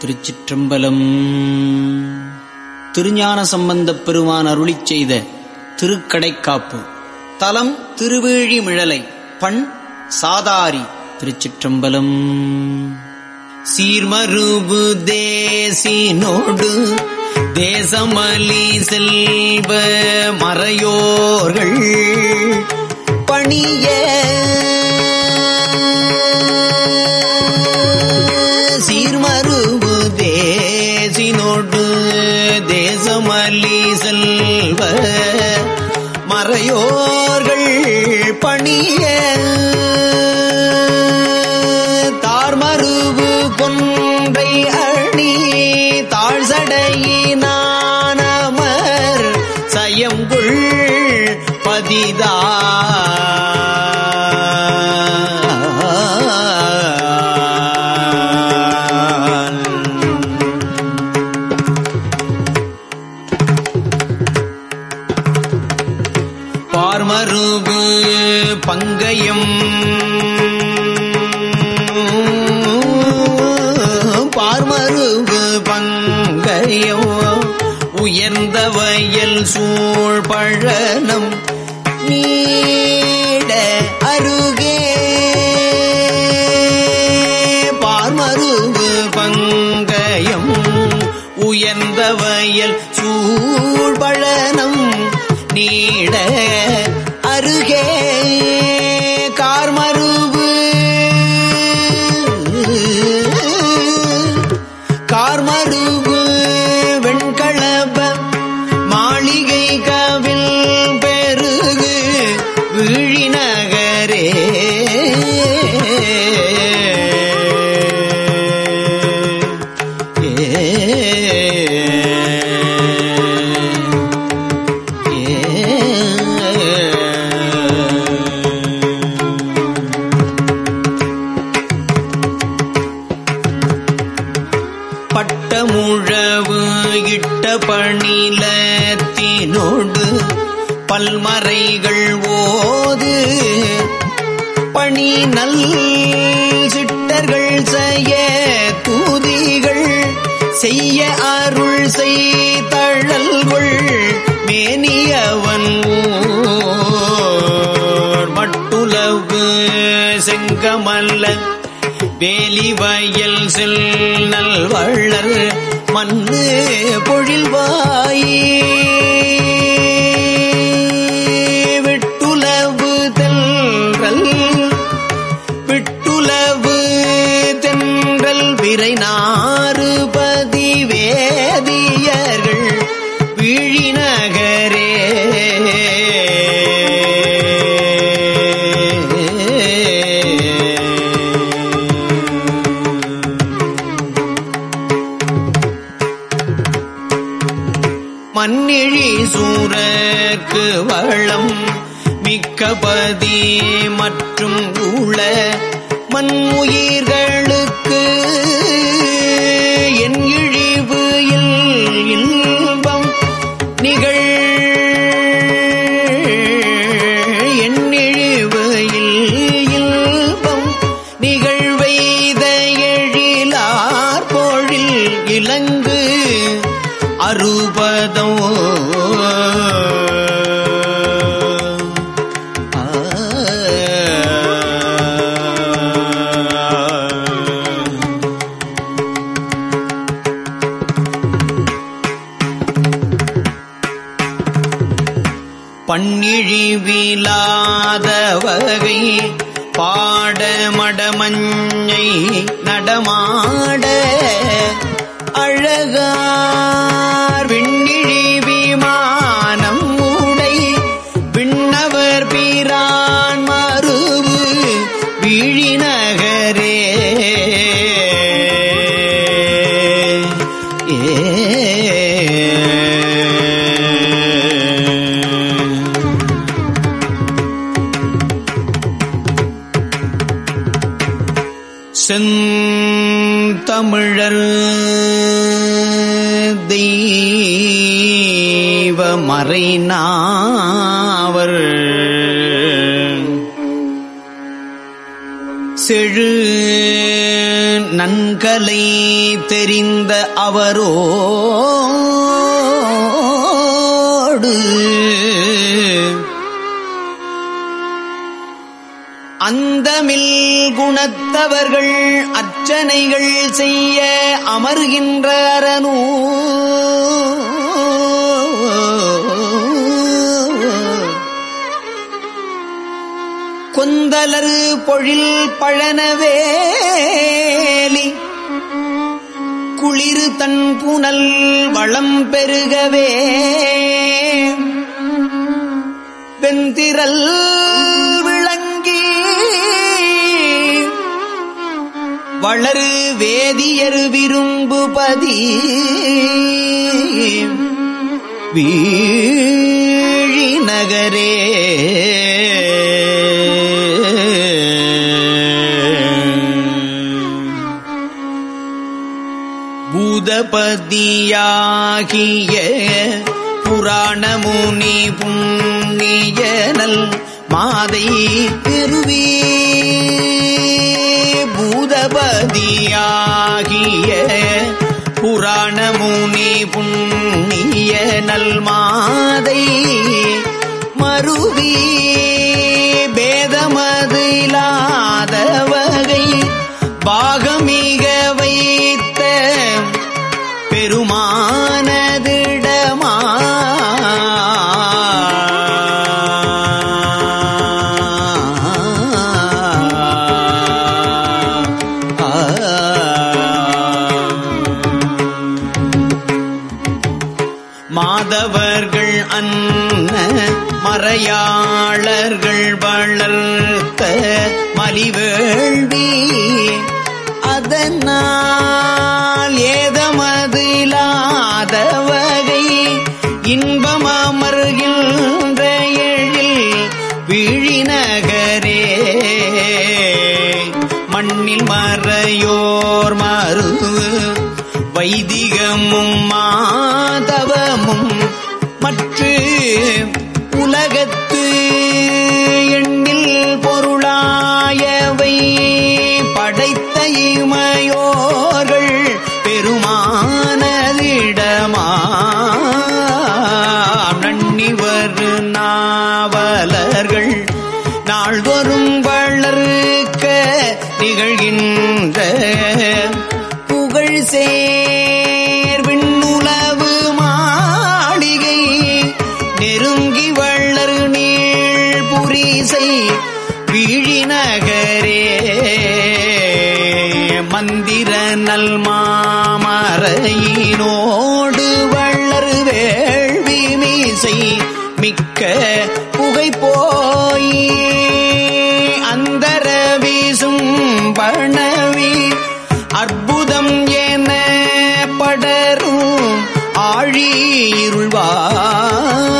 திருச்சிற்றம்பலம். திருஞான சம்பந்தப் பெருமான் அருளிச் செய்த திருக்கடைக்காப்பு. தலம் திருவேழிமிழலை பண் சாதாரி திருச்சிற்றம்பலம். சீர்மருபு தேசினோடு தேசமலி செல்வ மறையோர்கள். பணிய நீட அருகே. பார்மருங்கு பங்கயம் உயர்ந்த வயல் சூழ்பழனம் நீட பல்மறைகள் ஓது பணி நல் சிட்டர்கள் செய்ய தூதிகள் செய்ய அருள் செய்தழல்கள் மேனியவன் மட்டுளவு செங்கமல்ல வேலி வயல் செல் நல்வள்ளர் மண்ணு பொழில்வாயே மன்னிழி சூரக்கு வளம் மிக்கபதி மற்றும் உள மண்ணுயிர்களுக்கு அறுபதோ பன்னிழிவிலாத வகை பாட மடமஞ்சை நடமாட அழகா செந்தமிழர் தெய்வ மறைநாவர். செழு நன்கலை தெரிந்த அவரோ அந்தமில் குணத்தவர்கள் அர்ச்சனைகள் செய்ய அமர்கின்ற அரணூ. கொந்தலரு பொழில் பழனவேலி குளிரு தன் புனல் வளம் பெருகவே. வெந்திரல் வளரு வேதியர் விரும்புபதி வீழி நகரே பூதபதியாகிய புராணமுனி புண்ணியனல் மாதை பெருவே புராணமுனி புண்ணிய நல் மாதை மருவி வகை இன்பமாமருகின்ற எழில் விழிநகரே மண்ணில் மறையோர் மருவு வைதிகமும் மாதவமும் மற்ற நல் மாமரையினோடு வள்ளர் வேள்வி மீசை மிக்க புகை போய் அந்தர வீசும் பணவி அற்புதம் என படரும் ஆழி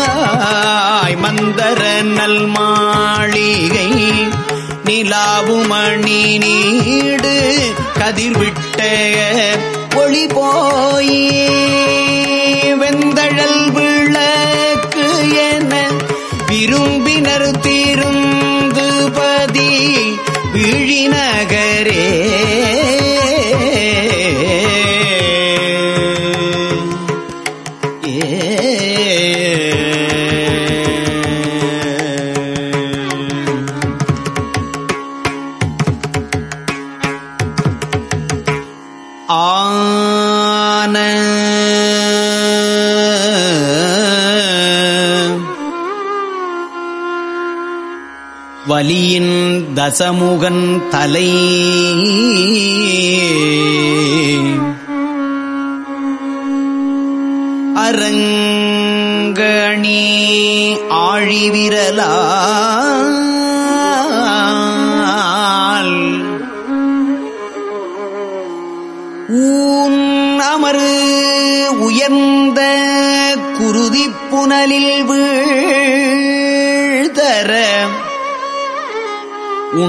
இருள்வாய் மந்தர நல் மாளிகை நிலாவுமணி நீடு கதிர்விட்ட. ஒளி போயே. ஆன. வலியின் தசமுகன் தலை. அரங்கணி ஆழிவிரலா.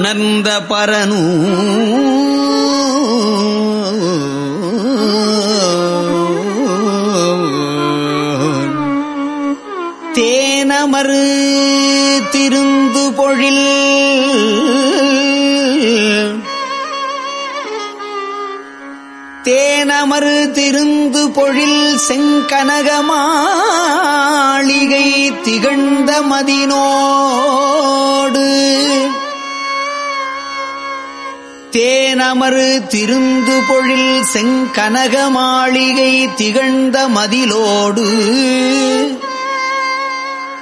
உணர்ந்த பரனு. தேனமறு திருந்து பொழில். தேனமறு திருந்து பொழில் செங்கனகமாளிகை திகழ்ந்த மதினோடு. தேனமறு திருந்து பொழில் செங்கனக மாளிகை திகழ்ந்த மதிலோடு.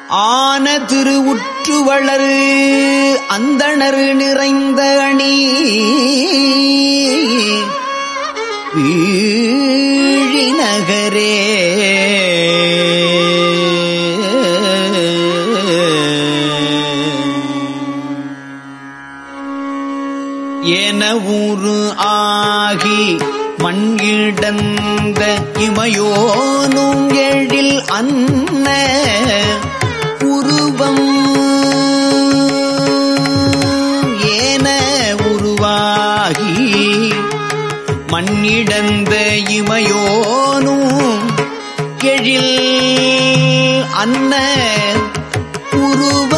ஆன திருவுற்று வளரு அந்தணரு நிறைந்த அணி. வீழி உரு ஆகி மண்கிடந்த இமையோனும் எழில் அன்ன உருவம். ஏன உருவாகி மண்ணிடந்த இமையோனும் எழில் அன்ன உருவம்.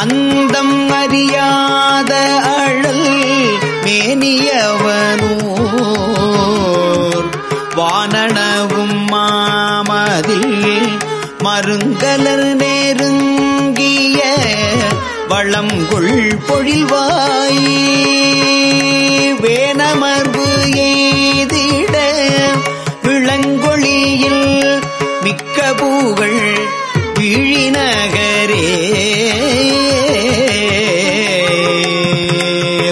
அந்தம் அறியாத அழல் மேனியவனூர். வானனவும் மாமதில் மருங்கலர் நெருங்கிய வளம்கொள் பொழிவாய் வேணமர்பு எய்திட விளங்கொழியில் மிக்க பூகள் விழிநகரே.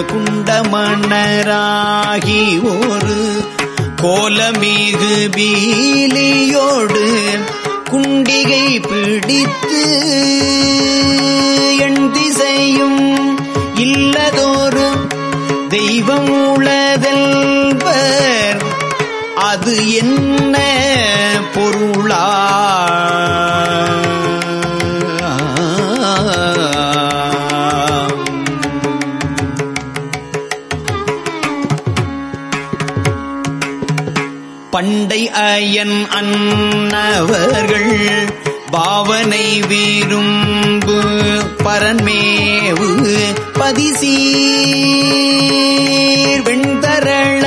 குண்ட மன்னராகி ஒரு கோலமிகு பீலியோடு குண்டிகை பிடித்து பண்டை அயன் அன்னவர்கள் பாவனை வீரும்பு பரன்மேவு பதிசீர் வெண்தரள்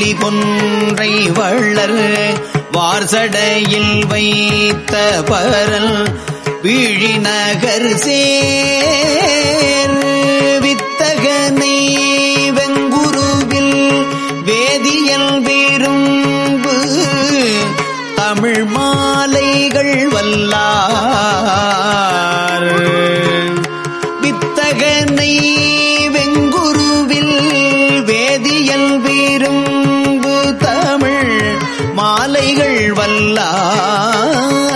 மலி கொன்றை வள்ளர் வார்சடையில் வைத்த பரல் வீழி நகர் சே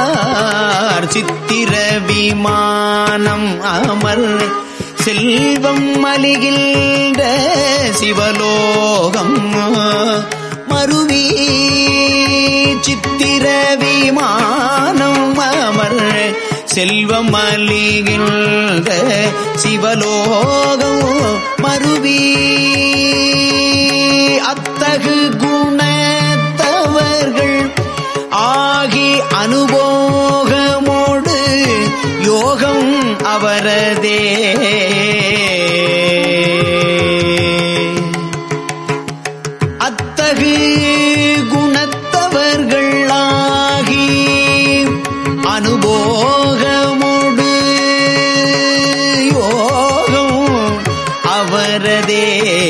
வல்லார் சித்திர விமானம் அமர் செல்வம் மலிகின்ற சிவலோகம் மருவி சித்திர விமானம் அமர் செல்வம் மலிகின்ற சிவலோகம் மருவி அனுபோகமோடு யோகம் அவரதே. அத்தகு குணத்தவர்களாகி அனுபோகமோடு யோகம் அவரதே.